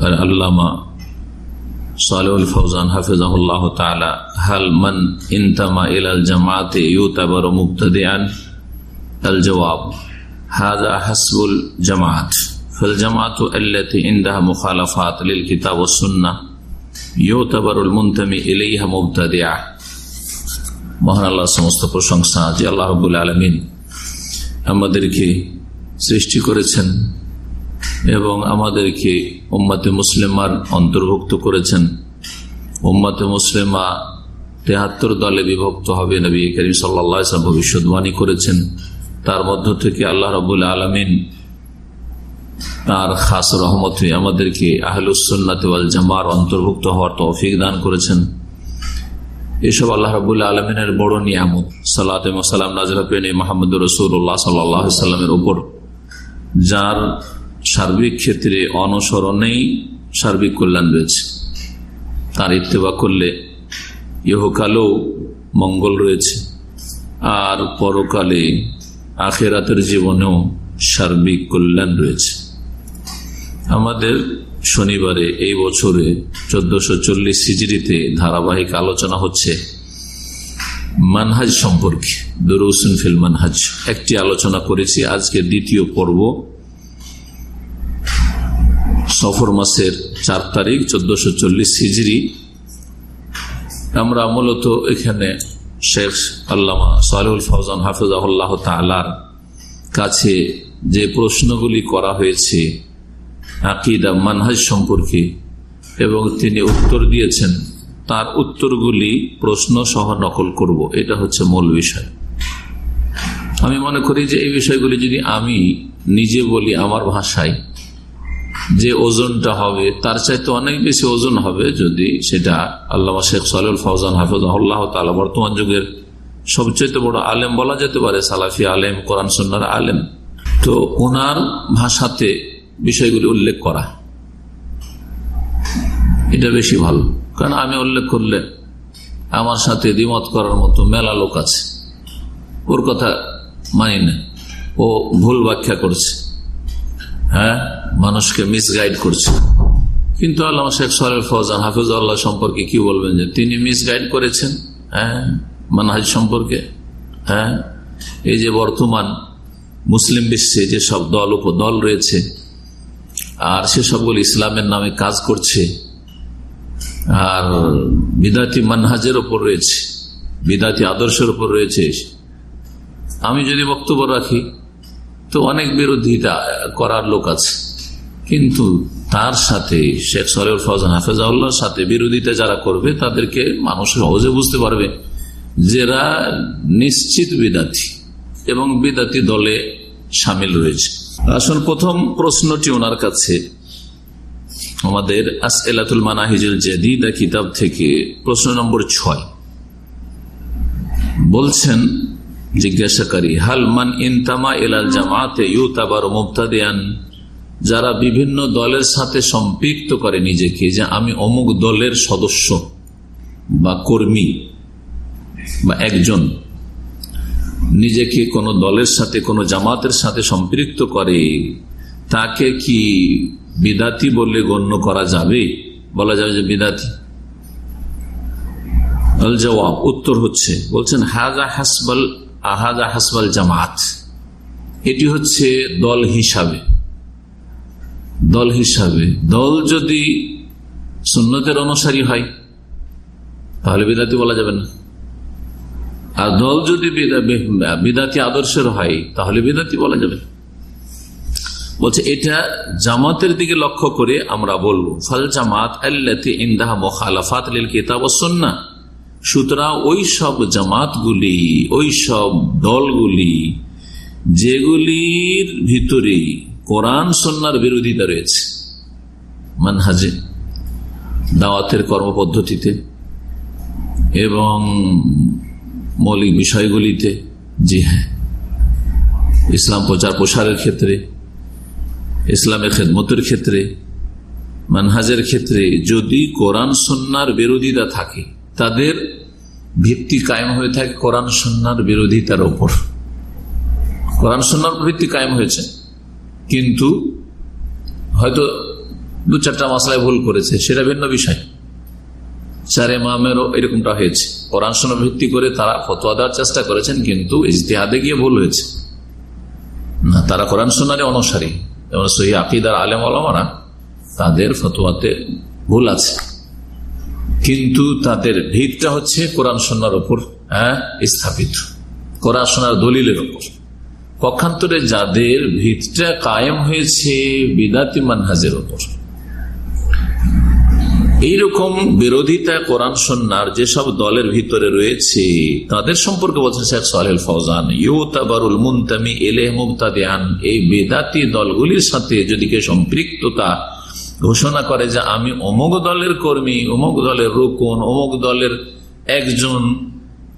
আল্লামা সালুল ফৌজান হাফিজাহুল্লাহ তালা হাল মান ইনতামা ইলাল জামাতে ইউতাবার মুক্তাদিয়ান আল জবাব হাজা হাসবুল জামাত ফল জামাত আল্লাতি ইন্দাহা মুখালাফাত লিল কিতাব ও সুন্না ইউতাবারুল মুন্তামি ইলাইহা মুবতাদিয়া মহান আল্লাহ সমস্ত প্রশংসা যে আল্লাহ রবুল আলমিন আমাদেরকে সৃষ্টি করেছেন এবং আমাদেরকে উম্মাতে মুসলিমার অন্তর্ভুক্ত করেছেন। উম্মাতে মুসলিমা তেহাত্তর দলে বিভক্ত হবে, নবী করিম সাল্লা ভবিষ্যৎবাণী করেছেন। তার মধ্য থেকে আল্লাহ রবুল আলমিন তার খাস রহমতে আমাদেরকে আহলুসন্নাত জামার অন্তর্ভুক্ত হওয়ার তৌফিক দান করেছেন। এসব আল্লাহ রবুল্লা আলমিনের বড় নিয়ামত। সাল্লাম নাজরা পেনে মাহমুদ রসুল্লাহ সাল্লামের উপর। যার সার্বিক ক্ষেত্রে অনুসরণেই সার্বিক কল্যাণ রয়েছে। তার ইত্তেবা করলে ইহকালেও মঙ্গল রয়েছে। আর পরকালে আখেরাতের জীবনেও সার্বিক কল্যাণ রয়েছে। আমাদের শনিবারে এই বছরে চোদ্দশো চল্লিশ সিজড়িতে ধারাবাহিক আলোচনা হচ্ছে মানহাজ সম্পর্কে, দরুসুন ফিল মানহাজ। একটি আলোচনা করেছি, আজকে দ্বিতীয় পর্ব। সফর মাসের চার তারিখ, চোদ্দশো চল্লিশ হিজড়ি আমরা মূলত এখানে শেখ আল্লামা সালেউল ফৌজান হাফিজাহুল্লাহ তালার কাছে যে প্রশ্নগুলি করা হয়েছে, আকিদা, মানহাজ সম্পর্কে, এবং তিনি উত্তর দিয়েছেন, তার উত্তরগুলি প্রশ্ন সহ নকল করব। এটা হচ্ছে মূল বিষয়। আমি মনে করি যে এই বিষয়গুলি যদি আমি নিজে বলি আমার ভাষায় যে ওজনটা হবে, তার চাইতে অনেক বেশি ওজন হবে যদি সেটা আল্লাহ শেখ সালুল ফৌজান হাফিজ আল্লাহ তালা বর্তমান যুগের সবচেয়ে বড় আলেম বলা যেতে পারে, সালাফি আলেম, কোরআন সন্ন্যার আলেম। তো ওনার ভাষাতে বিষয়গুলি উল্লেখ করা। এটা বেশি ভালো। কারণ আমি উল্লেখ করলে আমার সাথে দ্বিমত করার মতো মেলা লোক আছে। ওর কথা মানি না। ও ভুল ব্যাখ্যা করছে। হ্যাঁ? মানুষকে মিসগাইড করছে। কিন্তু আল্লাহ শেখ সোহেল ফৌজান হাফিজ আল্লাহ সম্পর্কে কি বলবেন যে তিনি মিসগাইড করেছেন? হ্যাঁ? মানহাজ সম্পর্কে? হ্যাঁ? এই যে বর্তমান মুসলিম বিশ্বে যে সব দল উপদল রয়েছে, আর সে সবগুলো ইসলামের নামে কাজ করছে, আর বিদাতি মানহাজের ওপর রয়েছে, বিদাতি আদর্শের ওপর রয়েছে। আমি যদি বক্তব্য রাখি, তো অনেক বিরোধিতা করার লোক আছে। কিন্তু তার সাথে শেখ সরেউল ফৌজান হাফেজাউল্লাহর সাথে বিরোধিতা যারা করবে, তাদেরকে মানুষ সহজে বুঝতে পারবে যারা নিশ্চিত বিদাতি এবং বিদাতি দলে সামিল রয়েছে। আসল প্রথম প্রশ্নটি ওনার কাছে। আমাদের আস এলাতুল মানাহিজুল জেদিদা কিতাব থেকে প্রশ্ন নম্বর ছয়। বলছেন জিজ্ঞাসাকারী হালমান ইনতামা এলাল জামাতে ইউতাবার মুক্তাদিয়ান যারা বিভিন্ন দলের সাথে সম্পৃক্ত করে নিজেকে, যে আমি অমুক দলের সদস্য বা কর্মী বা একজন, নিজেকে কোনো দলের সাথে, কোনো জামাতের সাথে সম্পৃক্ত করে, তাকে কি বিদাতি বলে গণ্য করা যাবে? বলা যাবে যে বিদাতি। জবাব, উত্তর হচ্ছে, বলছেন হাজা হাসবাল আহাজা হাসবাল জামাত। এটি হচ্ছে দল হিসাবে। দল হিসাবে। দল যদি সুন্নতের অনুসারী হয়, তাহলে বিদাতি বলা যাবে না। আর দল যদি বিদাতি আদর্শের হয়, তাহলে বিদাতি বলা যাবে বলছে, এটা জামাতের দিকে লক্ষ্য করে আমরা বলব, ফল জামাত ইন্দাহা মোখালাফাত কিতাব সন্না সুতরাং ওই সব জামাতগুলি, ওই সব দলগুলি, যেগুলির ভিতরে কোরআন সন্ন্যার বিরোধিতা রয়েছে। মানহাজে, দাওয়াতের কর্মপদ্ধতিতে এবং মৌলিক বিষয়গুলিতে, জি হ্যাঁ। ইসলাম প্রচার প্রসারের ক্ষেত্রে ইসলামের খেদমতের ক্ষেত্রে, মানহাজের ক্ষেত্রে যদি কোরআন সন্ন্যার বিরোধিতা থাকে, তাদের ভিত্তি কায়েম হয়ে থাকে কোরআন সন্ন্যার বিরোধিতার ওপর। কোরআন সন্ন্যার ভিত্তি কায়েম হয়েছে। কিন্তু হয়তো দু চারটা মশলায় ভুল করেছে, সেটা ভিন্ন বিষয়। চারে মামেরও এরকমটা হয়েছে। কোরআন সন্না ভিত্তি করে তারা ফতোয়া দেওয়ার চেষ্টা করেছেন, কিন্তু ইজতেহাদে গিয়ে ভুল হয়েছে। না, তারা কোরআন সন্ন্যারে অনুসারী। যেমন সহি আকিদার আলেম আলমারা তাদের ফতোয়াতে ভুল আছে। কিন্তু তাদের ভিতটা হচ্ছে কোরআন সন্ন্যার ওপর হ্যাঁ স্থাপিত। কোরআন সোনার দলিলের ওপর। পক্ষান্তরে যাদের ভিতটা কায়েম হয়েছে, বিদাতি মানহাজের ওপর এইরকম বিরোধিতা কোরআন সন্ন্যার যেসব দলের ভিতরে রয়েছে, তাদের সম্পর্কে বলছেন শেখ সাহেল ফৌজান ইউতাবারুল মুন্তামি এলে মুক্তাদিয়ান এই বেদাতি দলগুলির সাথে যদি কে সম্পৃক্ততা ঘোষণা করে যে আমি অমুক দলের কর্মী, অমুক দলের রোকন, অমুক দলের একজন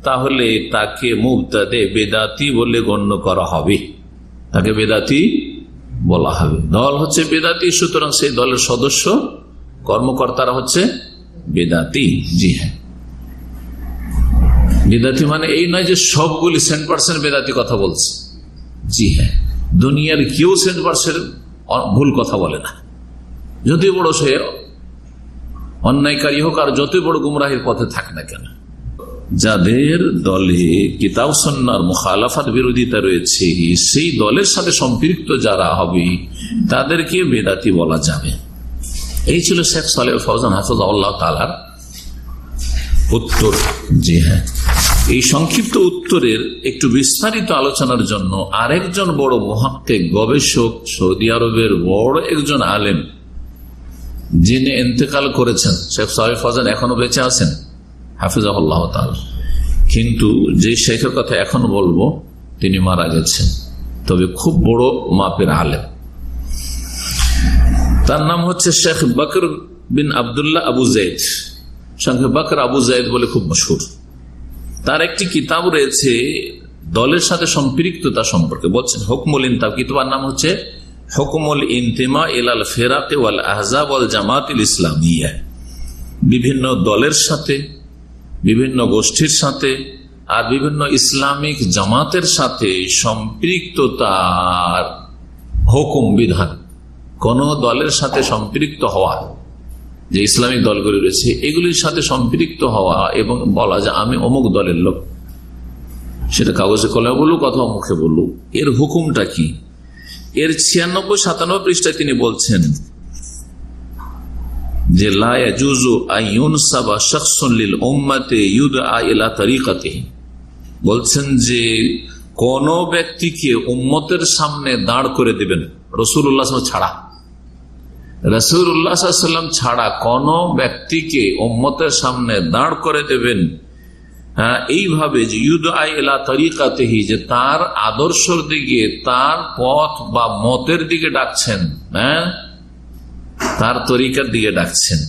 তাহলে তাকে মুক্তাদে বেদাতি বলে গণ্য করা হবে। তাকে বেদাতি বলা হবে। দল হচ্ছে বেদাতি, সুতরাং সেই দলের সদস্য কর্মকর্তারা হচ্ছে বেদাতি। জি হ্যাঁ। বেদাতি মানে এই নয় যে সবগুলি সেন্ট পার্সেন্ট বেদাতি কথা বলছে। জি হ্যাঁ। দুনিয়ার কেউ সেন্ট পার্সেন্ট ভুল কথা বলে না। যতই বড় সে অন্যায়কারী হোক আর যতই বড় গুমরাহির পথে থাক না কেন। যাদের দলে কিতাব সন্ন্যার মুখালাফাত বিরোধিতা রয়েছে, সেই দলের সাথে সম্পৃক্ত যারা হবে, তাদেরকে বেদাতি বলা যাবে। এই ছিল শেখ সালে ফৌজান হাফজ আল্লাহ তালার উত্তর। জি হ্যাঁ। এই সংক্ষিপ্ত উত্তরের একটু বিস্তারিত আলোচনার জন্য আরেকজন বড় মহাক্কে গবেষক সৌদি আরবের বড় একজন আলেম, যিনি এতেকাল করেছেন। শেখ সাহেব ফজান এখনও বেঁচে আছেন? হাফিজাহুল্লাহ তাল কিন্তু যে শেখের কথা এখন বলব, তিনি মারা গেছেন। তবে খুব বড় মাপের আলেম। তার নাম হচ্ছে শেখ বকর বিন আবদুল্লাহ আবু জাইদ শেখ বকর আবু জাইদ বলে খুব মশুর তার একটি কিতাব রয়েছে, দলের সাথে সম্পৃক্ততা সম্পর্কে। বলছেন, হকমুল ইনতাব কিতাবার নাম হচ্ছে, হকমুল ইন্তেমা ইলাল ফেরাতে ওয়াল আহজাব ওয়াল জামাত ইসলামিয়া। বিভিন্ন দলের সাথে বিভিন্ন গোষ্ঠীর সাথে আর বিভিন্ন ইসলামিক জামাতের সাথে সম্পৃক্ততার হুকুম, বিধান। কোন দলের সাথে সম্পৃক্ত হওয়া, যে ইসলামিক দলগুলি রয়েছে, এগুলির সাথে সম্পৃক্ত হওয়া এবং বলা যে আমি অমুক দলের লোক, সেটা কাগজে কলমে বলুক অথবা মুখে বলুক, এর হুকুমটা কি? এর ছিয়ানব্বই সাতানব্বই পৃষ্ঠায় তিনি বলছেন যে বলছেন যে কোন ব্যক্তিকে উম্মতের সামনে দাঁড় করে দিবেন রসুল্লাহ ছাড়া। রসুল্লাহাম ছাড়া কোন ব্যক্তিকে উম্মতের সামনে দাঁড় করে দেবেন হ্যাঁ এইভাবে যে ইউদ আইলা তরিকাতেহি, যে তার আদর্শর দিকে, তার পথ বা মতের দিকে ডাকছেন হ্যাঁ তার তরিকার দিকে ডাকছেন।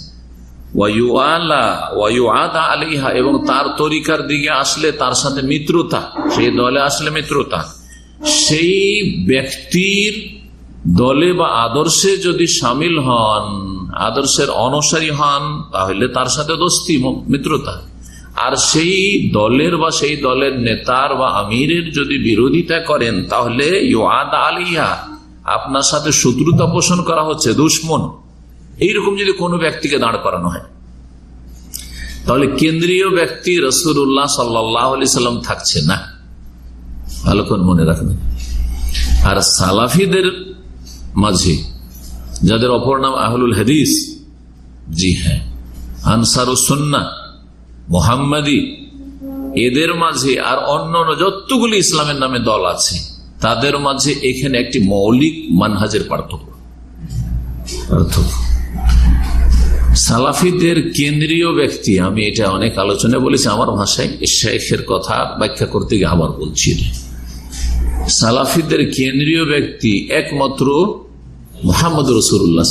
আলিহা এবং তার তরিকার দিকে আসলে তার সাথে মিত্রতা, সেই দলে আসলে মিত্রতা। সেই ব্যক্তির দলে বা আদর্শে যদি সামিল হন, আদর্শের অনুসারী হন, তাহলে তার সাথে দোস্তি মিত্রতা। আর সেই দলের বা সেই দলের নেতার বা আমিরের যদি বিরোধিতা করেন, তাহলে ইউআদ আলিয়া আপনার সাথে শত্রুতা পোষণ করা হচ্ছে, দুশ্মন। এইরকম যদি কোনো ব্যক্তিকে দাঁড় করানো হয়, তাহলে কেন্দ্রীয় ব্যক্তি রসুল্লাহ সাল্লি সাল্লাম থাকছে না। ভালো করে মনে রাখবেন। আর সালাফিদের মাঝে, যাদের অপর নাম আহলুল হাদিস, জি হ্যাঁ আনসার সন্না, মোহাম্মদী, এদের মাঝে আর অন্য যতগুলি ইসলামের নামে দল আছে, তাদের মাঝে এখানে একটি মৌলিক মানহাজের পার্থক্য। পার্থক্য। সালাফিদের কেন্দ্রীয় ব্যক্তি, আমি এটা অনেক আলোচনা বলেছি, আমার ভাষায় শেখের কথা ব্যাখ্যা করতে গিয়ে আবার বলছি সালাফিদের কেন্দ্রীয় ব্যক্তি একমাত্র মোহাম্মদ রসুল্লাহ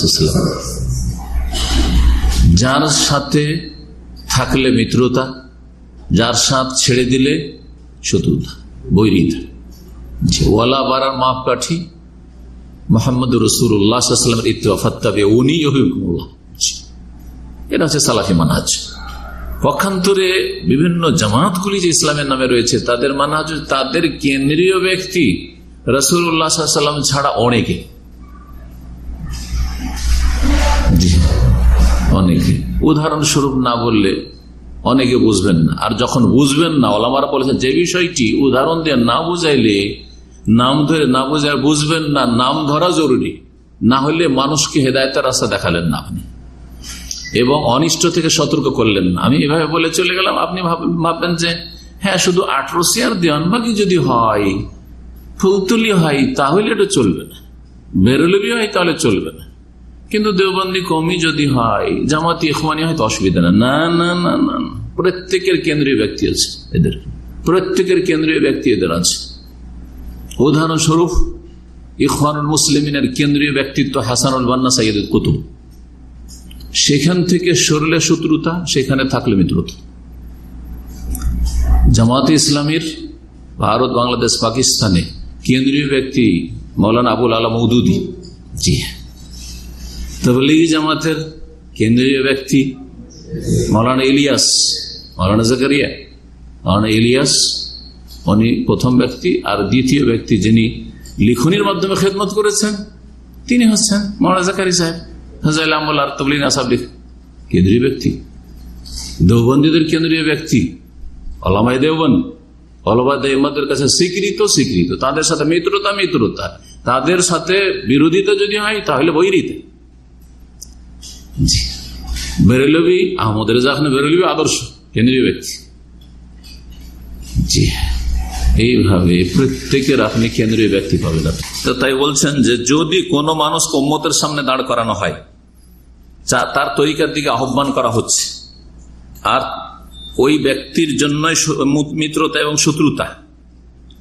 যার সাথে থাকলে মিত্রতা, যার সাথ ছেড়ে দিলে শত্রুতা, বৈরিতা। ওয়ালা বাড়ার মাপ কাঠি মোহাম্মদ রসুল্লাহামের ইতফাত্তাবে উনি অভিমুল্লাহ এটা হচ্ছে সালাফি মানহাজ। পক্ষান্তরে বিভিন্ন জামাতগুলি যে ইসলামের নামে রয়েছে, তাদের মানহাজ তাদের কেন্দ্রীয় ব্যক্তি রসুল্লাহাম ছাড়া অনেকে। অনেকে। উদাহরণস্বরূপ না বললে অনেকে বুঝবেন না। আর যখন বুঝবেন না, ওলামারা বলেছেন, যে বিষয়টি উদাহরণ দিয়ে না বুঝাইলে, নাম ধরে না বুঝে বুঝবেন না, নাম ধরা জরুরি। না হলে মানুষকে হেদায়তের রাস্তা দেখালেন না আপনি। এবং অনিষ্ট থেকে সতর্ক করলেন না। আমি এভাবে বলে চলে গেলাম, আপনি ভাববেন যে হ্যাঁ শুধু আঠারো সিয়ার দেওয়ানবাগি যদি হয়, ফুলতুলি হয়, তাহলে এটা চলবে না। বেরোলবি হয়, তাহলে চলবে না। কিন্তু দেওবন্দি কমি যদি হয়, জামাতি ইখমানি হয়তো অসুবিধা না। না না না না প্রত্যেকের কেন্দ্রীয় ব্যক্তি আছে এদের। প্রত্যেকের কেন্দ্রীয় ব্যক্তি এদের আছে। উদাহরণস্বরূপ, ইখওয়ানুল মুসলিমিনের কেন্দ্রীয় ব্যক্তিত্ব হাসানুল বান্না সাইদ কুতুব। সেখান থেকে সরলে শত্রুতা, সেখানে থাকলে মিত্রতা। জামাত ইসলামীর ভারত, বাংলাদেশ, পাকিস্তানে কেন্দ্রীয় ব্যক্তি মৌলানা আবুল আলম উদুদি। জি। তবলিগি জামাতের কেন্দ্রীয় ব্যক্তি মৌলানা ইলিয়াস, মৌলানা জাকারিয়া। মৌলানা ইলিয়াস, উনি প্রথম ব্যক্তি আর দ্বিতীয় ব্যক্তি যিনি লিখনির মাধ্যমে খেদমত করেছেন, তিনি হচ্ছেন মৌলানা জাকারি সাহেব। হাজাইল আমল আর তবলিন আসাবলিক কেন্দ্রীয় ব্যক্তি দেওবন্দীদের কেন্দ্রীয় ব্যক্তি অলামাই দেওবন্দ অলবা দেহমাদের কাছে স্বীকৃত স্বীকৃত তাদের সাথে মিত্রতা মিত্রতা তাদের সাথে বিরোধিতা যদি হয় তাহলে বৈরিতে বেরেলবি আহমদ রেজা খান বেরেলবি আদর্শ কেন্দ্রীয় ব্যক্তি জি এইভাবে প্রত্যেকের আপনি কেন্দ্রীয় ব্যক্তি পাবেন তো তাই বলছেন যে যদি কোনো মানুষ কম্মতের সামনে দাঁড় করানো হয় তার তরিকার দিকে আহ্বান করা হচ্ছে। আর ওই ব্যক্তির জন্যই মিত্রতা এবং শত্রুতা।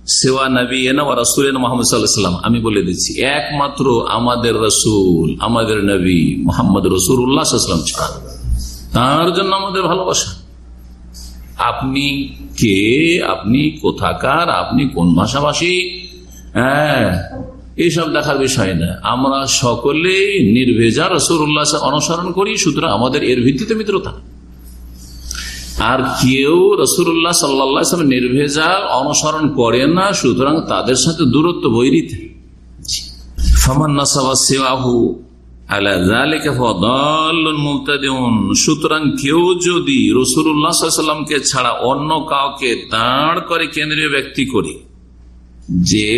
সেওয়া নবী এনা রাসুল মোহাম্মদ সাল্লাহাম আমি বলে দিচ্ছি, একমাত্র আমাদের রসুল, আমাদের নবী মোহাম্মদ রসুল উল্লাহাম ছাড়া। তার জন্য আমাদের ভালোবাসা। আপনি কে? আপনি কোথাকার? আপনি কোন ভাষাভাষী? হ্যাঁ। এইসব দেখার বিষয় না। আমরা সকলেই নির্ভেজা রসুল্লাহ অনুসরণ করি, সুতরাং আমাদের এর ভিত্তিতে মিত্রতা। আর কেউ রসুল্লাহ সাল্লা নির্ভেজা অনুসরণ করে না, সুতরাং তাদের সাথে দূরত্ব বৈরিতে সুতরাং কেউ যদি ছাড়া অন্য কাউকে দাঁড় করে কেন্দ্রীয় ব্যক্তি করে, যে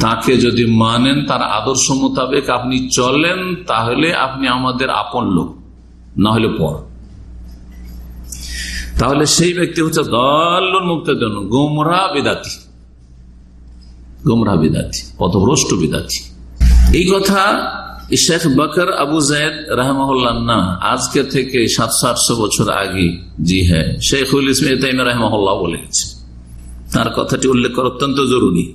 তাকে যদি মানেন তার আদর্শ মোতাবেক আপনি চলেন, তাহলে আপনি আমাদের আপন লোক, না হলে পর। তাহলে সেই ব্যক্তি হচ্ছে দল্লুন মুক্তজন গোমরা বিদাতি। গোমরা বিদাতি, পথভ্রষ্ট বিদাতি। এই কথা শেখ বকর আবু জায়দ রাহমহল্লা না, আজকে থেকে সাতশো আটশো বছর আগে, জি হ্যাঁ শেখুল ইসমাইম রাহমহল্লা বলে গেছে তার কথাটি উল্লেখ করা অত্যন্ত জরুরি।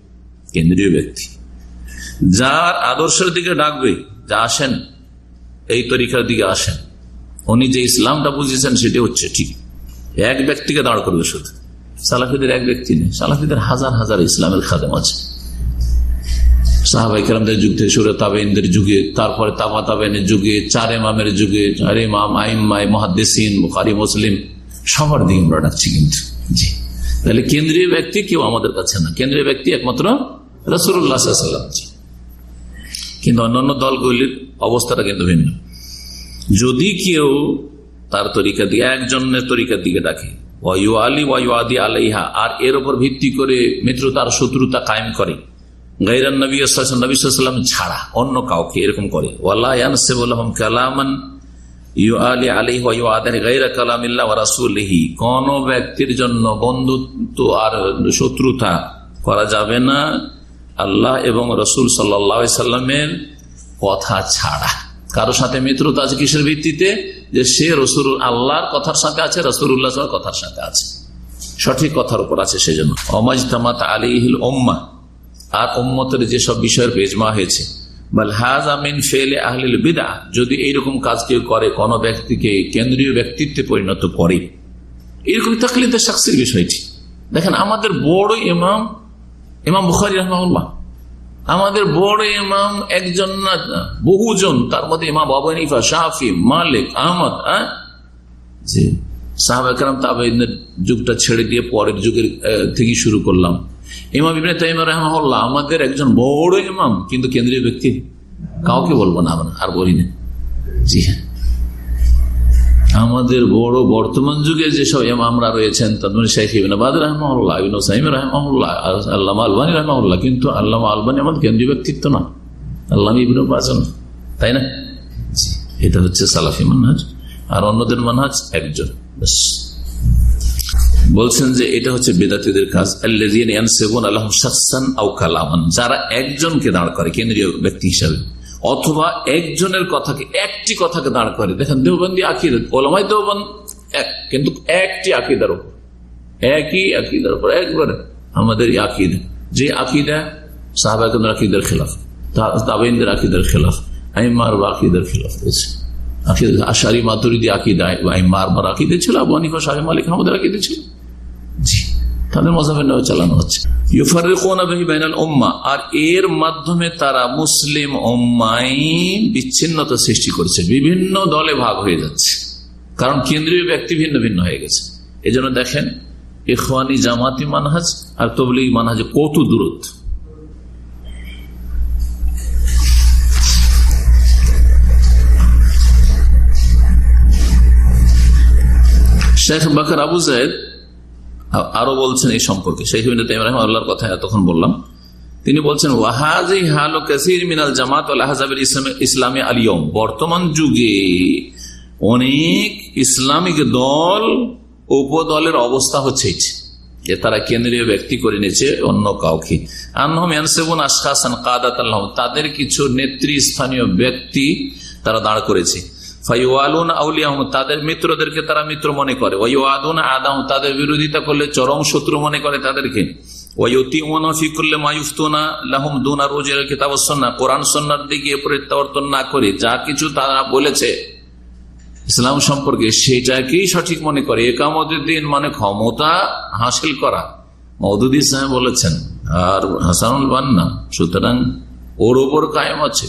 কেন্দ্রীয় ব্যক্তি। যার আদর্শের দিকে ডাকবে, যা আসেন, এই তরিকার দিকে আসেন। উনি যে ইসলামটা বুঝিয়েছেন সেটি হচ্ছে ঠিক। এক ব্যক্তিকে দাঁড় করবে শুধু। সালাফিদের এক ব্যক্তি নেই। সালাফিদের হাজার হাজার ইসলামের খাদেম আছে। সাহাবাইকার যুগ থেকে সুরে তাবেইনদের যুগে, তারপরে তাবা তাবেনের যুগে, চার ইমামের যুগে, চার ইমাম আইমাই মহাদ্দেসিন, বুখারি, মুসলিম, সবার দিকে আমরা ডাকছি কিন্তু। জি। তাহলে কেন্দ্রীয় ব্যক্তি কেউ আমাদের কাছে না। কেন্দ্রীয় ব্যক্তি একমাত্র রসুল্লাহাম কিন্তু অন্যান্য দলগুলির অবস্থাটা কিন্তু ভিন্ন। যদি কেউ তার তরিকা দিয়ে একজনের তরিকার দিকে ডাকে ওয়ু আলী ওয়ু আদি আলাইহা, আর এর উপর ভিত্তি করে মিত্রতার শত্রুতা কায়েম করে গাইরান নবী নবীলাম ছাড়া অন্য কাউকে এরকম করে কোন ব্যক্তির জন্য বন্ধুত্ব আর শত্রুতা করা যাবে না। আল্লাহ এবং রসুল সাল্লামের কথা ছাড়া। কারও সাথে মিত্রতা আছে কিসের ভিত্তিতে? যে সে রসুল আল্লাহর কথার সাথে আছে রসুল্লাহ কথার সাথে আছে। সঠিক কথার উপর আছে সেজন্য। অমাজ তামাত আলিহিল ওম্মা আর ওম্মতের যেসব বিষয়ের বেজমা হয়েছে। যদি এইরকম কাজ কেউ করে, কোন ব্যক্তিকে কেন্দ্রীয় ব্যক্তিত্বে পরিণত করে। এরকম তাকলিদের সাক্ষীর বিষয়টি। দেখেন, আমাদের বড় ইমাম ইমাম বুখারি রহমাউল্লাহ আমাদের বড় ইমাম একজন না, বহুজন, তার মধ্যে ইমাম আবানিফা শাহি মালিক, আহমদ জি। সাহাবাহাম তাবেদের যুগটা ছেড়ে দিয়ে পরের যুগের থেকে শুরু করলাম। ইমাম ইবনে তাইমা রহমাউল্লাহ আমাদের একজন বড় ইমাম, কিন্তু কেন্দ্রীয় ব্যক্তি। কাউকে বলব না আমরা, আর বলি না। জি হ্যাঁ। আমাদের বড় বর্তমান যুগে যেসব আমরা রয়েছেন তাদের শেখ ইবিনাবাদ রহমাউল্লাহ ইবিন সাইম রহমাউল্লাহ আল্লাহ আলবানী রহমাউল্লাহ কিন্তু আল্লাহ আলবানী আমাদের কেন্দ্রীয় ব্যক্তিত্ব না। আল্লাহ ইবিন তাই না? এটা হচ্ছে সালাফি মানহাজ, আর অন্যদের মানহাজ একজন বলছেন যে এটা হচ্ছে বেদাতিদের কাজ। আল্লাহ যারা একজনকে দাঁড় করে, কেন্দ্রীয় ব্যক্তি হিসাবে। অথবা একজনের কথাকে, একটি কথাকে দাঁড় করে দেখেন, দেওবন্দি আকিদ, ওলামাই দেওবন্দ এক, কিন্তু একটি আকিদার উপর। একই আকিদার উপর, একবারে আমাদের আকিদ। যে আকিদা সাহাবাকেন্দ্র আকিদের খেলাফ তাবেন্দের আকিদের খেলাফ, আইমার বা আকিদের খেলাফ রয়েছে। আশারি মাতুরিদি আকিদা, আইমার বার আকিদে ছিল, আবু হানিফা সাহেব মালিক আমাদের আকিদে ছিল। জি। তাদের মজাবের নেওয়া চালানো হচ্ছে। আর এর মাধ্যমে তারা মুসলিম বিচ্ছিন্নতা সৃষ্টি করছে। বিভিন্ন দলে ভাগ হয়ে যাচ্ছে। কারণ কেন্দ্রীয় ব্যক্তি ভিন্ন ভিন্ন হয়ে গেছে। এই জন্য দেখেন, ইখওয়ানি জামাতি মানহাজ আর তবলিগ মানহাজ কত দূরত্ব। শেখ বাকর আবু জায়দ আরও বলছেন এই সম্পর্কে। সেই শেখ আল্লাহর কথা এতক্ষণ বললাম। তিনি বলছেন, ওয়াহাজি হালো কাসির মিনাল জামাত ইসলামী আলিয়ম বর্তমান যুগে অনেক ইসলামিক দল, উপদলের অবস্থা হচ্ছে যে। তারা কেন্দ্রীয় ব্যক্তি করে নিয়েছে, অন্য কাউকে। তাদের কিছু নেতৃস্থানীয় ব্যক্তি তারা দাঁড় করেছে। তাদের মিত্রদেরকে তারা মিত্র মনে করে। আদাম তাদের বিরোধিতা করলে চরম শত্রু মনে করে তাদেরকে। প্রত্যাবর্তন না করে যা কিছু তারা বলেছে ইসলাম সম্পর্কে সেটাকেই সঠিক মনে করে। একামতের দিন মানে ক্ষমতা হাসিল করা। মৌদুদি সাহেব বলেছেন, আর হাসানুল বান্না, সুতরাং ওর ওপর কায়েম আছে।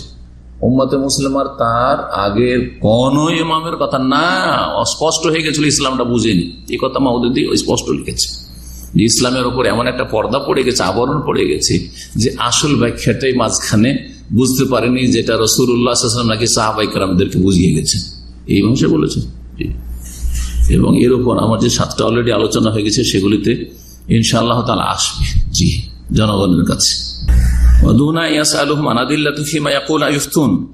উম্মতে মুসলিমার তার আগের কোন ইমামের কথা না, অস্পষ্ট হয়ে গেছিল, ইসলামটা বুঝেনি। এই কথা মাহুদি স্পষ্ট লিখেছে। ইসলামের ওপর এমন একটা পর্দা পড়ে গেছে, আবরণ পড়ে গেছে, যে আসল ব্যাখ্যাটাই মাঝখানে বুঝতে পারেনি যেটা রসুল্লাহ নাকি সাহাবাইকারদেরকে বুঝিয়ে গেছে। এই ভাষায় বলেছে। এবং এর উপর আমার যে সাতটা অলরেডি আলোচনা হয়ে গেছে, সেগুলিতে ইনশাআল্লাহ তালা আসবে। জি, জনগণের কাছে।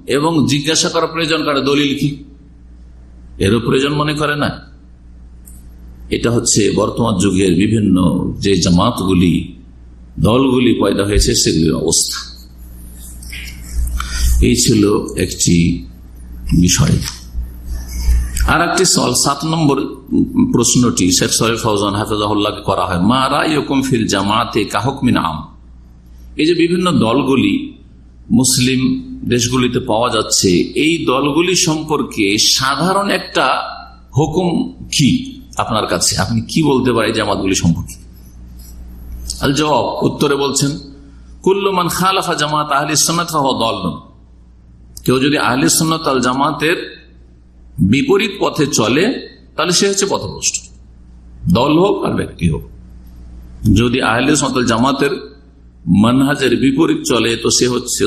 এবং জিজ্ঞাসা করার প্রয়োজন করে দলিল কি? এরও প্রয়োজন মনে করে না। এটা হচ্ছে বর্তমান যুগের বিভিন্ন যে জামাতগুলি, দলগুলি পয়দা হয়েছে, সেগুলির অবস্থা। এই ছিল একটি বিষয়। আর একটি সল সাত নম্বর প্রশ্নটি শেখ সরেফ ফৌজান হাফিজাহুল্লাহকে করা হয়, মা রায় ফিল জামাতে কাহকমিন আম? এই যে বিভিন্ন দলগুলি মুসলিম দেশগুলিতে পাওয়া যাচ্ছে, এই দলগুলি সম্পর্কে সাধারণ একটা হুকুম কি আপনার কাছে? আপনি কি বলতে পারেন জামাতগুলি সম্পর্কে? আল জবাব, উত্তরে বলছেন কুল্লমান খালাফা জামাত আহলি সন্ন্যত দল কেউ যদি আহলি সন্ন্যত আল জামাতের বিপরীত পথে চলে, তাহলে সে হচ্ছে পথভ্রষ্ট। দল হোক আর ব্যক্তি হোক। যদি আহলে সন্তাল জামাতের মানহাজের বিপরীত চলে, তো সে হচ্ছে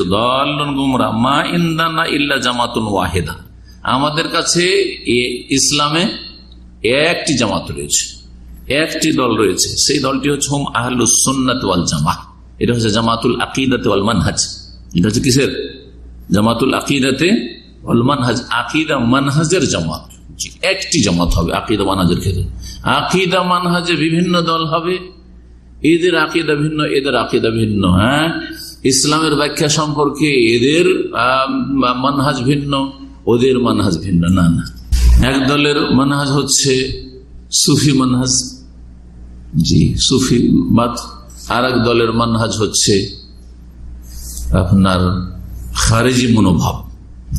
জামাতুন ওয়াহেদা। আমাদের কাছে ইসলামে একটি জামাত রয়েছে, একটি দল রয়েছে, সেই দলটি হচ্ছে হোম আহলুসন্নাত ওয়াল জামা এটা হচ্ছে জামাতুল আকিদাতে ওয়াল মানহাজ। এটা হচ্ছে কিসের? জামাতুল আকিদাতে ওয়াল মানহাজ। আকিদা মানহাজের জামাত। একটি জামাত হবে আকিদা মানহাজের ক্ষেত্রে। আকিদা মানহাজে বিভিন্ন দল হবে এদের আকিদা ভিন্ন, এদের আকিদা ভিন্ন হ্যাঁ? ইসলামের ব্যাখ্যা সম্পর্কে এদের মানহাজ ভিন্ন, ওদের মানহাজ ভিন্ন, না না। এক দলের মানহাজ হচ্ছে সুফি মানহাজ, জি, সুফি বাদ। আর এক দলের মানহাজ হচ্ছে আপনার খারেজি মনোভাব,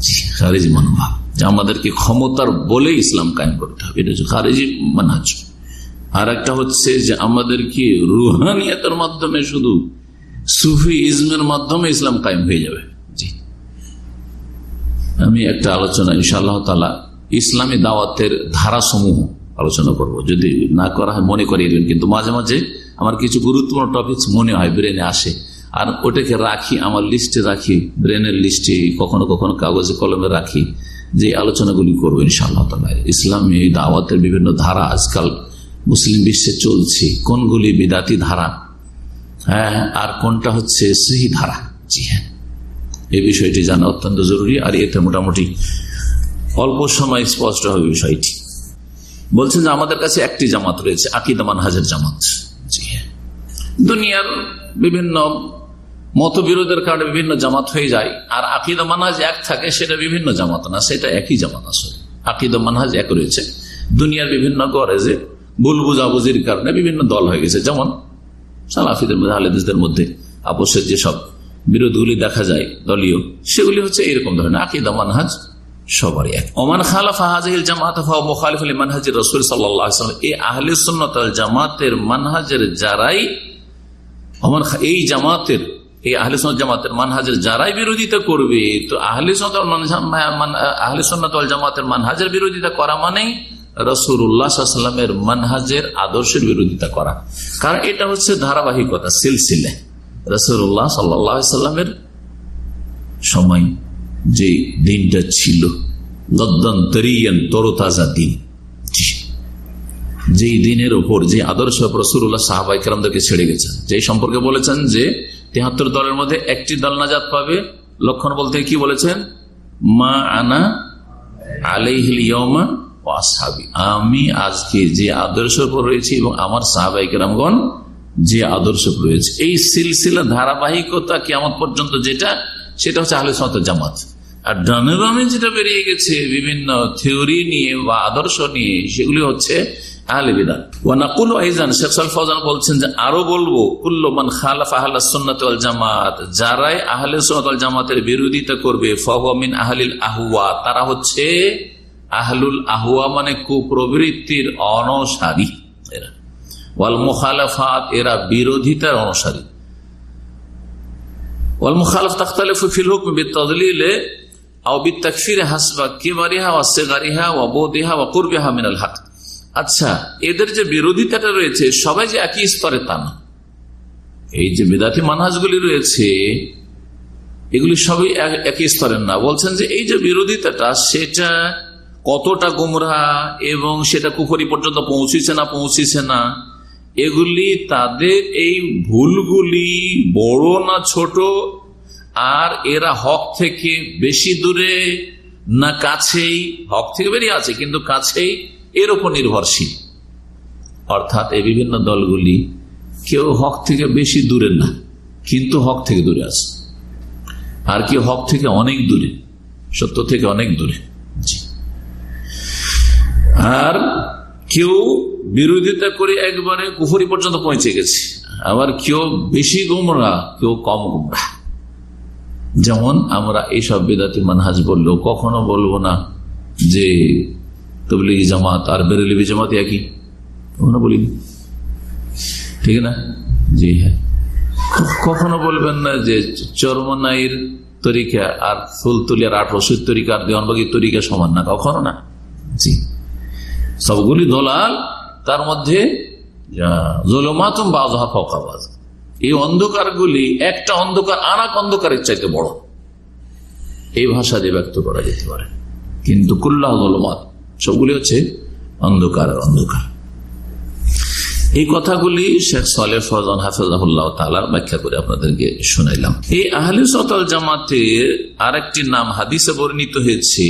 জি, খারেজি মনোভাব। আমাদেরকে ক্ষমতার বলে ইসলাম কায়েম করতে হবে, এটা হচ্ছে খারেজি মানহাজ। আর একটা হচ্ছে যে আমাদেরকে রুহানিয়তের মাধ্যমে শুধু সুফি ইজমের মাধ্যমে ইসলাম কায়েম হয়ে যাবে? জি। আমি একটা আলোচনা, ইনশাআল্লাহ তালা ইসলামী দাওয়াতের ধারাসমূহ আলোচনা করব। যদি না করা হয়, মনে করিয়ে দেবেন। কিন্তু মাঝে মাঝে আমার কিছু গুরুত্বপূর্ণ টপিকস মনে হয় ব্রেনে আসে। আর ওটাকে রাখি, আমার লিস্টে রাখি ব্রেনের লিস্টে কখনো কখনো কাগজে, কলমে রাখি, যে আলোচনাগুলি করব ইনশাআল্লাহ তালা ইসলামী দাওয়াতের বিভিন্ন ধারা আজকাল মুসলিম বিশ্বে চলছে। কোনগুলি বিদাতি ধারা? হ্যাঁ আর কোনটা হচ্ছে সেই ধারা? জি হ্যাঁ। এই বিষয়টি জানা অত্যন্ত জরুরি আর এতে মোটামুটি অল্প সময় স্পষ্ট হবে বিষয়টি। বলছেন যে আমাদের কাছে একটি জামাত রয়েছে আকিদামান হাজার জামাত। জি হ্যাঁ। দুনিয়ার বিভিন্ন মতবিরোধের কারণে বিভিন্ন জামাত হয়ে যায়, আর আকিদা মানহাজ এক থাকে, সেটা বিভিন্ন জামাত না, সেটা একই জামাত আসলে আকিদা মানহাজ এক রয়েছে। দুনিয়ার বিভিন্ন গরেজে ভুল বুঝাবুঝির কারণে বিভিন্ন দল হয়ে গেছে। যেমন সালাফিদের মধ্যে আলেদিসদের মধ্যে, আপোষের যেসব বিরোধগুলি দেখা যায় দলীয়, সেগুলি হচ্ছে এরকম ধরনের। আকিদা, মানহাজ সবারই এক। ওমান খালাফা হাজিল জামাত মুখালিফ আলী মানহাজির রসুল সাল্লাম এই আহলে সুন্নত জামাতের মানহাজের যারাই, ওমান এই জামাতের, এই আহলে সন্ন্যত জামাতের মানহাজের যারাই বিরোধিতা করবে, তো আহলে আহলে সন্ন্যত জামাতের মানহাজের বিরোধিতা করা মানেই রসুরামের মানহাজের আদর্শের বিরোধিতা করা। কারণ এটা হচ্ছে ধারাবাহিকতা, সিলসিলে। রসুল্লাহ সাল্লামের সময় যে দিনটা ছিল তরতাজা দিন। যেই দিনের ওপর, যে আদর্শ রসুল্লাহ সাহাবাই কেরামদেরকে ছেড়ে গেছেন যে সম্পর্কে বলেছেন যে, তেহাত্তর দলের মধ্যে একটি দল নাজাত পাবে। লক্ষণ বলতে কি বলেছেন? মা আনা আলাইহিল ইয়মা আমি আজকে যে আদর্শ উপর রয়েছি এবং আমার সাহাবাই কেরামগণ যে আদর্শ রয়েছে, এই সিলসিলা ধারাবাহিকতা কেমন পর্যন্ত যেটা, সেটা হচ্ছে আহলে সন্ত জামাত। আর ডানে বামে যেটা বেরিয়ে গেছে, বিভিন্ন থিওরি নিয়ে বা আদর্শ নিয়ে, সেগুলি হচ্ছে আহলে বিদাত। ফৌজান বলছেন যে বলব জামাত, যারাই জামাতের বিরোধিতা করবে তারা হচ্ছে আহলুল আহুয়া মানে কুপ্রবৃত্তির অনসারী এরা। ওয়াল মুখালাফাত এরা বিরোধিতার অনুসারী ওয়াল মুখালাফ হুকম আচ্ছা এদের যে বিরোধিতাটা রয়েছে, সবাই যে একই স্তরে তা না। এই যে বিদাতি মানহাজগুলি রয়েছে, এগুলি সবই একই স্তরের না। বলছেন যে এই যে বিরোধিতাটা, সেটা কতটা গুমরা এবং সেটা কুফরি পর্যন্ত পৌঁছেছে না পৌঁছেছে না, এগুলি তাদের এই ভুলগুলি বড় না ছোট? আর এরা হক থেকে বেশি দূরে না কাছেই? হক থেকে বেরিয়ে আছে, কিন্তু কাছেই এর উপর নির্ভরশীল। অর্থাৎ এই বিভিন্ন দলগুলি কেউ হক থেকে বেশি দূরে না, কিন্তু হক থেকে দূরে আছে। আর কেউ হক থেকে অনেক দূরে, সত্য থেকে অনেক দূরে। জি। আর কেউ বিরোধিতা করে একবারে কুফরি পর্যন্ত পৌঁছে গেছে। আবার কেউ বেশি গুমরা, কেউ কম গুমরা। যেমন আমরা এইসব বেদাতি মানহাজ বলল কখনো বলব না যে তবলিগি জামাত আর বেরেলিবি জামাত একই। কখনো বলিনি। ঠিক না? জি হ্যাঁ। কখনো বলবেন না যে চরমনাইর তরিকা আর ফুলতুলিয়ার আট রসির তরিকা আর দেওয়ানবাগির তরিকা সমান না, কখনো না। জি। সবগুলি দলাল তার মধ্যে জলমাতম বাজহা ফকাবাজ এই অন্ধকারগুলি একটা অন্ধকার আর এক অন্ধকারের চাইতে বড়। এই ভাষা দিয়ে ব্যক্ত করা যেতে পারে। কিন্তু কুল্লাহ জলমাত, সবগুলি হচ্ছে অন্ধকার আর অন্ধকার। এই কথাগুলি শেখ সালে ফজান হাফিজাহুল্লাহ তালার ব্যাখ্যা করে আপনাদেরকে শোনাইলাম। এই আহলে সতল জামাতের আরেকটি নাম হাদিসে বর্ণিত হয়েছে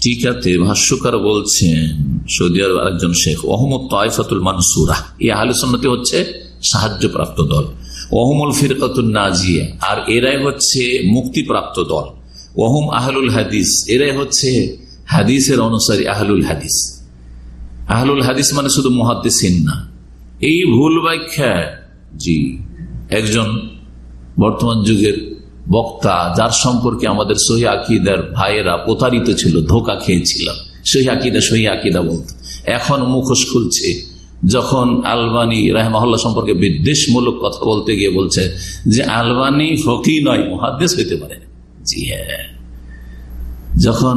টিকাতে ভাষ্যকার বলছেন, সৌদি আরব আরেকজন শেখ, ওহমদ তাইফাতুল মানসুরা। এই আহলে সন্নতি হচ্ছে সাহায্যপ্রাপ্ত দল। ওহমুল ফিরকাতুল নাজিয়া, আর এরাই হচ্ছে মুক্তিপ্রাপ্ত দল। ওহম আহলুল হাদিস, এরাই হচ্ছে হাদিসের অনুসারী আহলুল হাদিস। আহলুল হাদিস মানে শুধু মহাদ্দেসিন না। এই ভুল ব্যাখ্যা, জি, একজন বর্তমান যুগের বক্তা যার সম্পর্কে আমাদের সহি আকিদার ভাইয়েরা প্রতারিত ছিল, ধোকা খেয়েছিল সহি আকিদা সহি আকিদা বলত। এখন মুখোশ খুলছে, যখন আলবানি রাহমাহল্লা সম্পর্কে বিদ্বেষমূলক কথা বলতে গিয়ে বলছে যে, আলবানি ফকি নয় মহাদ্দেশ হইতে পারে জি হ্যাঁ। যখন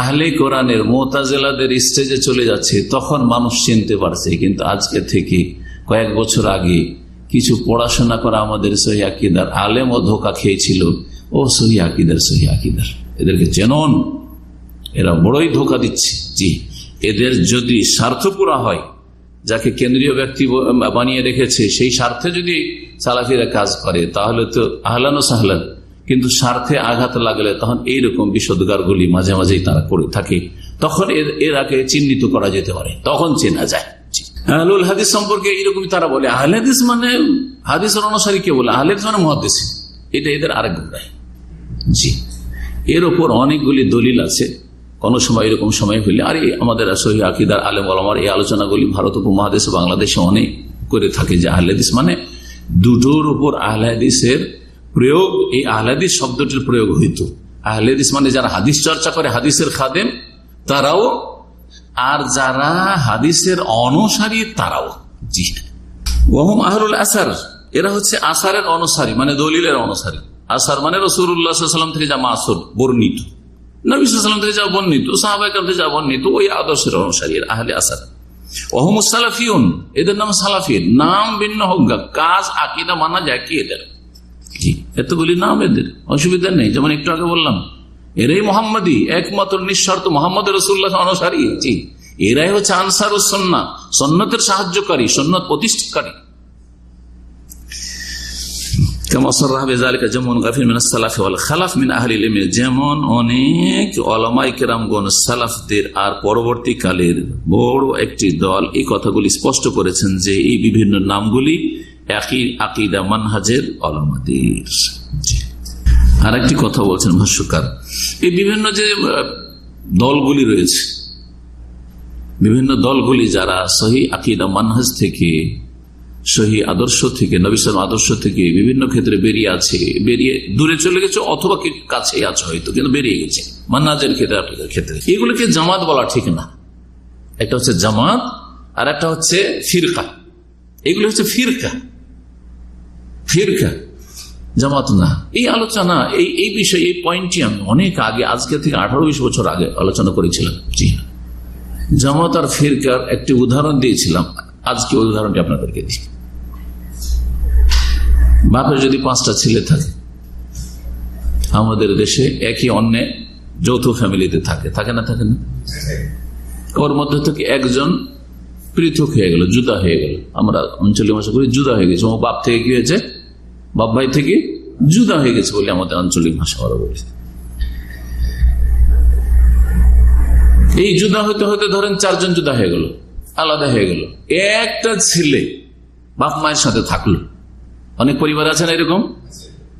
আহলে কোরআনের মোতাজেলাদের স্টেজে চলে যাচ্ছে, তখন মানুষ চিনতে পারছে, কিন্তু আজকে থেকে কয়েক বছর আগে কিছু পড়াশোনা করা আমাদের সহি আকিদার। আলেম ও ধোকা খেয়েছিল। ও সহি আকিদার সহি আকিদার। এদেরকে চেনন এরা বড়ই ধোকা দিচ্ছে। জি। এদের যদি স্বার্থ পুরা হয়, যাকে কেন্দ্রীয় ব্যক্তি বানিয়ে রেখেছে, সেই স্বার্থে যদি সালাফিরা কাজ করে, তাহলে তো আহলান ও সাহলান। কিন্তু স্বার্থে আঘাত লাগলে তখন এইরকম বিষদগার গুলি মাঝে মাঝেই তারা করে থাকে। তখন এরাকে চিহ্নিত করা যেতে পারে। তখন চেনা যায়। আহলুল হাদিস সম্পর্কে এইরকমই তারা বলে। আহলে হাদিস মানে হাদিসের অনুসারী কে বলে? আহলে মানে মহাদিস এটা এদের আরেক গুণায় জি। এর ওপর অনেকগুলি দলিল আছে। কোন সময় এরকম সময় হইলে, আর আমাদের সহি আকিদার আলেম আলমার এই আলোচনাগুলি ভারত উপমহাদেশে বাংলাদেশে অনেক করে থাকে যে আহলাদিস মানে দুটোর উপর আহলাদিসের প্রয়োগ, এই আহলাদিস শব্দটির প্রয়োগ হইত। আহলাদিস মানে যারা হাদিস চর্চা করে, হাদিসের খাদেম, তারাও আর যারা হাদিসের অনুসারী, তারাও জি ওহম আহরুল আসার, এরা হচ্ছে আসারের অনুসারী মানে দলিলের অনুসারী। আসার মানে রসুল্লাহাম থেকে যা মাসুর বর্ণিত। নবীলাম থেকে যা বর্ণিত সাহাবাইকার থেকে যা বর্ণিত, ওই আদর্শের অনুসারী আহলে আসার। ওহম সালাফিউন, এদের নাম সালাফিন নাম ভিন্ন হোক কাজ, আকিদা মানা যায় কি এদের। এতগুলি নাম এদের, অসুবিধা নেই। যেমন একটু আগে বললাম এরাই মোহাম্মদী, একমাত্র নিঃস্বার্থ মোহাম্মদ রসুল্লাহ অনুসারী জি, এরাই হচ্ছে আনসার ও সন্না সন্ন্যতের সাহায্যকারী সন্ন্যত প্রতিষ্ঠাকারী। যেমন অনেক সালাফদের আর পরবর্তীকালের বড় একটি দল এই কথাগুলি স্পষ্ট করেছেন যে এই বিভিন্ন নামগুলি মানহাজের অলমাদের আর একটি কথা বলছেন ভাষ্যকার। এই বিভিন্ন যে দলগুলি রয়েছে, বিভিন্ন দলগুলি যারা সহি আকিদা মানহাজ থেকে, সহি আদর্শ থেকে নবিসাম আদর্শ থেকে বিভিন্ন ক্ষেত্রে বেরিয়ে আছে, বেরিয়ে দূরে চলে গেছে অথবা কাছে আছে হয়তো, কিন্তু বেরিয়ে গেছে। মান্নাজের ক্ষেত্রে ক্ষেত্রে। এগুলোকে জামাত বলা ঠিক না। একটা হচ্ছে জামাত আর একটা হচ্ছে ফিরকা। এগুলো হচ্ছে ফিরকা। ফিরকা। জামাত না এই আলোচনা, এই এই বিষয়ে, এই পয়েন্টটি আমি অনেক আগে, আজকে থেকে আঠারো বিশ বছর আগে আলোচনা করেছিলাম। জি জামাত আর ফিরকার একটি উদাহরণ দিয়েছিলাম। আজকে ওই উদাহরণটি আপনাদেরকে দিই বাপের যদি পাঁচটা ছেলে থাকে, আমাদের দেশে একই অন্য যৌথ ফ্যামিলিতে থাকে। থাকে না থাকে না? ওর মধ্যে থেকে একজন পৃথক হয়ে গেল, জুদা হয়ে গেল। আমরা অঞ্চলীয় ভাষা করি জুদা হয়ে গেছে। ও বাপ থেকে কি হয়েছে? বাপ ভাই থেকে জুদা হয়ে গেছে বলে আমাদের আঞ্চলিক ভাষা ওরা বলেছে। এই জুদা হতে হতে ধরেন চারজন জুদা হয়ে গেল, আলাদা হয়ে গেল। একটা ছেলে বাপ মায়ের সাথে থাকল। অনেক পরিবার আছে না এরকম?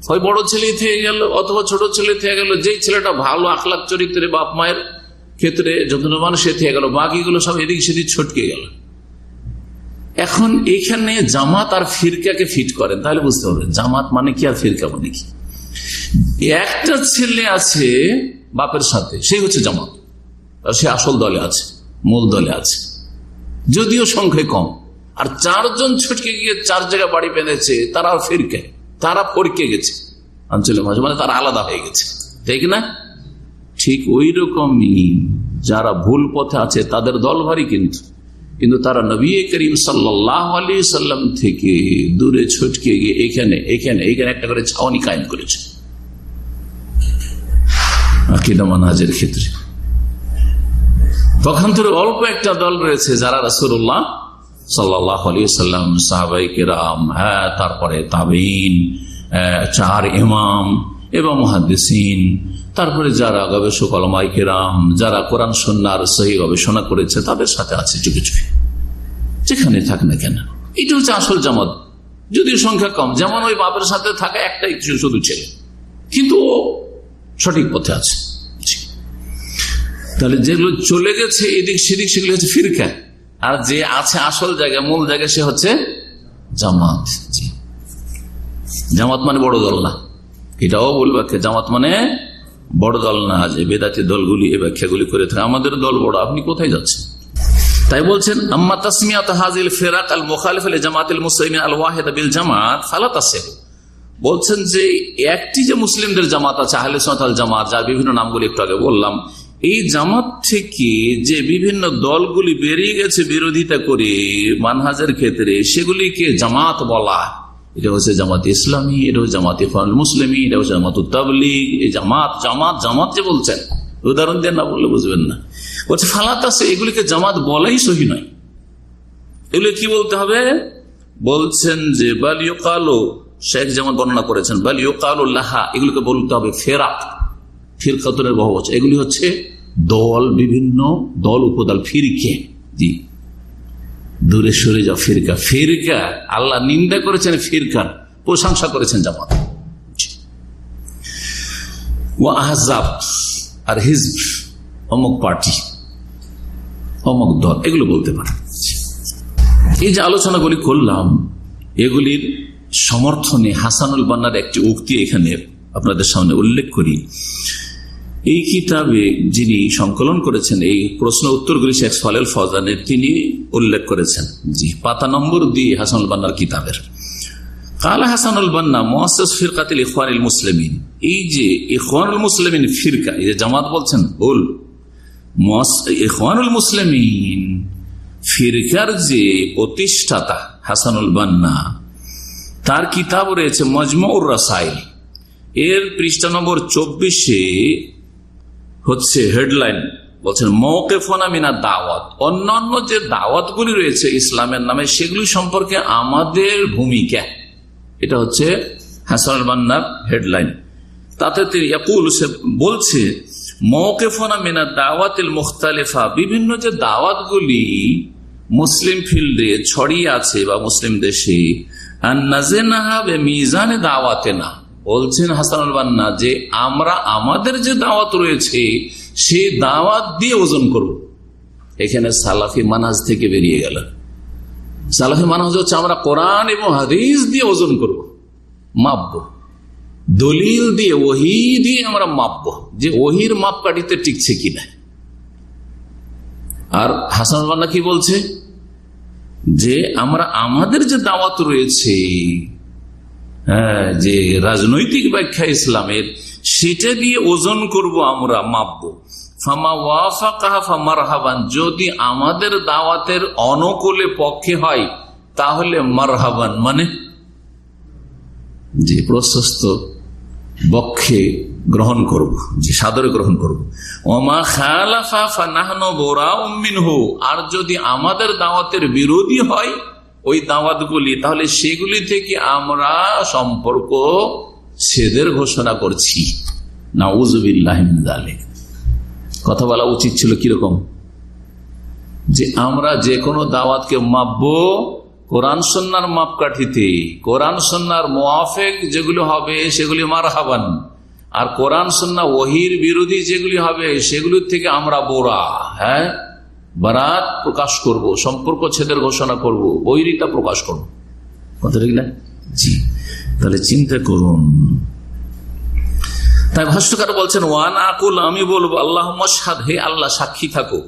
হয় বড় ছেলে থেকে গেল অথবা ছোট ছেলে থেকে গেল, যেই ছেলেটা ভালো আখলাখ চরিত্রে বাপ মায়ের ক্ষেত্রে যত্নবান সে থেকে গেল, বাকিগুলো সব এদিক সেদিক ছটকে গেল। এখন এখানে জামাত আর ফিরকাকে ফিট করেন, তাহলে বুঝতে পারবেন। জামাত মানে কি আর ফিরকা মানে কি? একটা ছেলে আছে বাপের সাথে সেই হচ্ছে জামাত। সে আসল দলে আছে, মূল দলে আছে। যদিও সংখ্যায় কম। আর চারজন ছুটকে গিয়ে চার জায়গায় বাড়ি বেঁধেছে, তারা ফিরকে তারা ফরকে গেছে আঞ্চলিক ভাষা মানে তারা আলাদা হয়ে গেছে। ঠিক না? ঠিক ওই রকমই যারা ভুল পথে আছে, তাদের দল ভারী কিন্তু। কিন্তু তারা নবী করিম সাল্লাহ আলী সাল্লাম থেকে দূরে ছটকে গিয়ে এখানে এখানে এখানে একটা করে ছাউনি কায়েম করেছে। আকিদা মানাজের ক্ষেত্রে। থেকে অল্প একটা দল রয়েছে যারা রাসুল্লাহ সাল্লাহ আলী সাল্লাম সাহাবাই কেরাম হ্যাঁ তারপরে তাবিন চার ইমাম এবং মহাদিসিন তারপরে যারা গবেষক আলমাই কেরাম, যারা কোরআন সন্ন্যার সহি গবেষণা করেছে, তাদের সাথে আছে চুপি চুপি যেখানে থাক না কেন। এটা হচ্ছে আসল জামাত। যদিও সংখ্যা কম, যেমন ওই বাপের সাথে থাকা একটাই শুধু ছেলে। কিন্তু ও সঠিক পথে আছে। তাহলে যেগুলো চলে গেছে, এদিক সেদিক, সেগুলো হচ্ছে ফিরকা। আর যে আছে আসল জায়গা মূল জায়গা সে হচ্ছে জামাত। জামাত মানে বড় দল না। এটাও বলবে জামাত মানে বড় দল না যে বেদাতি দলগুলি এ ব্যাখ্যাগুলি করে থাকে। আমাদের দল বড়, আপনি কোথায় যাচ্ছেন? তাই বলছেন, আম্মা তাসমিয়াত হাজিল ফেরাক আল মোখালিফ আল জামাতিল মুসলিমিন আল ওয়াহেদ বিল জামাত ফালাত আছে বলছেন যে, একটি যে মুসলিমদের জামাত আছে, আহলে সাঁতাল জামাত, যার বিভিন্ন নামগুলি একটু আগে বললাম, এই জামাত থেকে যে বিভিন্ন দলগুলি বেরিয়ে গেছে বিরোধিতা করে, মানহাজের ক্ষেত্রে, সেগুলিকে জামাত বলা এটা হচ্ছে জামাত ইসলামী এটা হচ্ছে জামাত ইফান মুসলিমী এটা হচ্ছে জামাত উত্তাবলিগ এই জামাত জামাত জামাত যে বলছেন, উদাহরণ দিয়ে না বললে বুঝবেন না। বলছে, ফালাত আছে, এগুলিকে জামাত বলাই সহি নয়। এগুলি কি বলতে হবে? বলছেন যে বালিও কালো শেখ যেমন বর্ণনা করেছেন বালিও কালো লাহা, এগুলিকে বলতে হবে ফেরাত ফিরকাতনের বহু এগুলি হচ্ছে দল, বিভিন্ন দল, উপদল, ফিরকে, জি। দূরে সরে যাও, ফিরকা। ফিরকা, আল্লাহ নিন্দা করেছেন, ফিরকার। প্রশংসা করেছেন, জামাত। ও আহজাব আর হিজব, অমুক পার্টি, অমুক দল, এগুলো বলতে পারে এই যে আলোচনাগুলি করলাম, এগুলির সমর্থনে হাসানুল বান্নার একটি উক্তি এখানে আপনাদের সামনে উল্লেখ করি। এই কিতাবে যিনি সংকলন করেছেন, এই প্রশ্ন উত্তরগুলি শেখ ফালেল ফজানের, তিনি উল্লেখ করেছেন। জি, পাতা নম্বর দিয়ে হাসানুল বান্নার কিতাবের। কালা হাসানুল বান্না মোয়াস ফিরকাতিল ইফানুল মুসলিমিন। এই যে ইফানুল মুসলিমিন ফিরকা, এই যে জামাত বলছেন, ভুল। ইফানুল মুসলিমিন ফিরকার যে প্রতিষ্ঠাতা হাসানুল বান্না, তার কিতাব রয়েছে মজমুর রাসাইল। এর পৃষ্ঠা নম্বর চব্বিশে হচ্ছে হেডলাইন বলছেন মৌকেফোনা মিনা দাওয়াত। অন্যান্য যে দাওয়াতগুলি রয়েছে ইসলামের নামে, সেগুলি সম্পর্কে আমাদের ভূমিকা। এটা হচ্ছে হাসান হেডলাইন। তাতে তিনি সে বলছে মৌকেফোনা মিনা দাওয়াতিল মুখতালিফা, বিভিন্ন যে দাওয়াতগুলি মুসলিম ফিল্ডে ছড়িয়ে আছে বা মুসলিম দেশে মিজানে দাওয়াতে না বলছেন হাসানুল বান্না যে আমরা আমাদের যে দাওয়াত রয়েছে সেই দাওয়াত দিয়ে ওজন করব। এখানে সালাফি মানাজ থেকে বেরিয়ে গেল। সালাফি মানাজ হচ্ছে আমরা কোরআন এবং হাদিস দিয়ে ওজন করব, মাপব। দলিল দিয়ে, ওহি দিয়ে আমরা মাপব, যে ওহির মাপকাঠিতে টিকছে কিনা। আর হাসান বান্না কি বলছে? যে আমরা আমাদের যে দাওয়াত রয়েছে যে রাজনৈতিক ব্যাখ্যা ইসলামের, সেটা দিয়ে ওজন করব আমরা, মাপবো। ফামা ওয়াফা কাহাফা মারহাবান যদি আমাদের দাওয়াতের অনুকূলে পক্ষে হয়, তাহলে মারহাবান মানে? যে প্রশস্ত বক্ষে গ্রহণ করব, যে সাদরে গ্রহণ করব। ওমা খালাফা ফানাহন বোরা উম্মিনহু আর যদি আমাদের দাওয়াতের বিরোধী হয় ওই দাওয়াতগুলি, তাহলে সেগুলি থেকে আমরা সম্পর্ক সেদের ঘোষণা করছি। না উজুবিল্লাহ কথা বলা উচিত ছিল কীরকম? যে আমরা যে কোনো দাওয়াতকে মাপবো, কোরআন সন্ন্যার মাপকাঠিতে, কোরআন সন্ন্যার মোয়াফেক যেগুলি হবে সেগুলি মার হাবান আর কোরআন সন্না ওহির বিরোধী যেগুলি হবে সেগুলির থেকে আমরা বোরা হ্যাঁ? বারাত প্রকাশ করব, সম্পর্ক ছেদের ঘোষণা করব, বৈরিতা প্রকাশ করব। কথা জি। তাহলে চিন্তা করুন। তাই ভাষ্যকার বলছেন, ওয়ান আকুল, আমি বলব আল্লাহ হে আল্লাহ, সাক্ষী থাকো।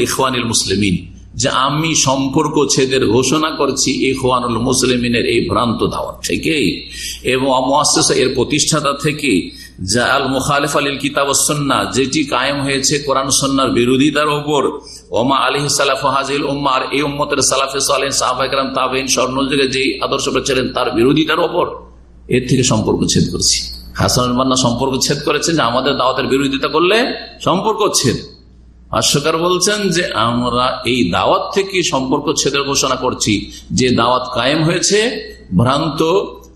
ইখওয়ানিল মুসলিমিন। যে আমি সম্পর্ক ছেদের ঘোষণা করছি ইখওয়ানুল মুসলিমিনের এই ভ্রান্ত দাওয়াত থেকে এবং এর প্রতিষ্ঠাতা থেকে যা আল মুখালিফ আলীল কিতাব সন্না যেটি কায়েম হয়েছে কোরআন বিরোধিতার ওপর। ওমা আলী সালাফ যেই ছিলেন তার বিরোধিতার ওপর এর থেকে সম্পর্ক ছেদ করছি। হাসান মান্না সম্পর্ক ছেদ করেছেন যে আমাদের দাওয়াতের বিরোধিতা করলে সম্পর্ক ছেদ। ভাষ্যকার বলছেন যে আমরা এই দাওয়াত থেকে সম্পর্ক ছেদের ঘোষণা করছি। যে দাওয়াত কায়েম হয়েছে ভ্রান্ত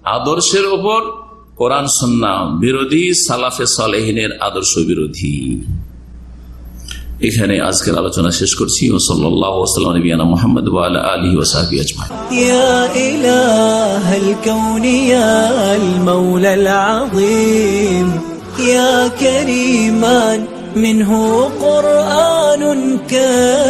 আদর্শের ওপর কোরআন সন্না বিরোধী সালাফে সালেহিনের আদর্শ বিরোধী এখানে আজকের আলোচনা শেষ করছি ও সাল্লাহ মোহাম্মদ আলী ওসাহি আজমাই يا إله الكون يا المولى العظيم يا كريما منه قرآن كريم